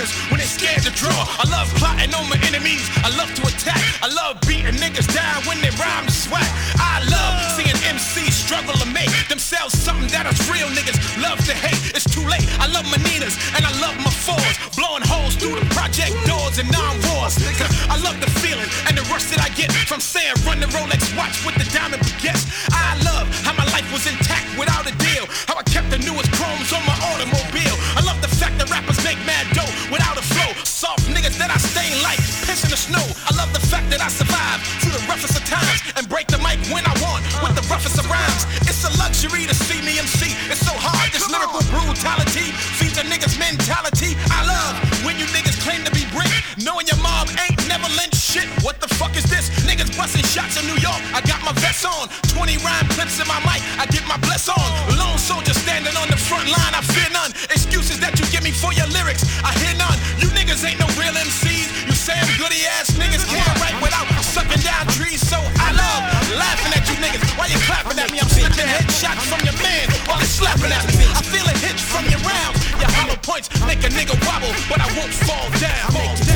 murders when they scared to draw. I love plotting on my enemies. I love to attack. I love beating niggas down when they rhyme to swag. I love seeing MCs struggle to make themselves something that us real niggas love to hate. It's too late. I love my Ninas and I love my fours. Blowing holes through the project doors and non-wars. I love the feeling and the rush that I get from saying run the Rolex watch with the diamond piss in the snow. I love the fact that I survive through the roughest of times and break the mic when I want with the roughest of rhymes. It's a luxury to see me MC. It's so hard, this lyrical brutality feeds a nigga's mentality. I love when you niggas claim to be brick, knowing your mom ain't never lynch shit. What the fuck is this? Niggas busting shots in New York. I got my vest on, 20 rhyme clips in my mic. I get my bless on. Lone soldier standing on the front line. I fear none. Excuses that you give me for your lyrics, I Goody ass niggas can't write without sucking down trees. So I love laughing at you niggas. Why you clapping at me? I'm slipping headshots from your man while he's slapping at me. I feel a hitch from your rounds. Your hollow points make a nigga wobble, but I won't fall down. Fall down.